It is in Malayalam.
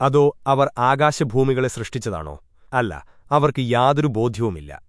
അതോ അവർ ആകാശഭൂമികളെ സൃഷ്ടിച്ചതാണോ? അല്ല അവർക്ക് യാതൊരു ബോധ്യവുമില്ല.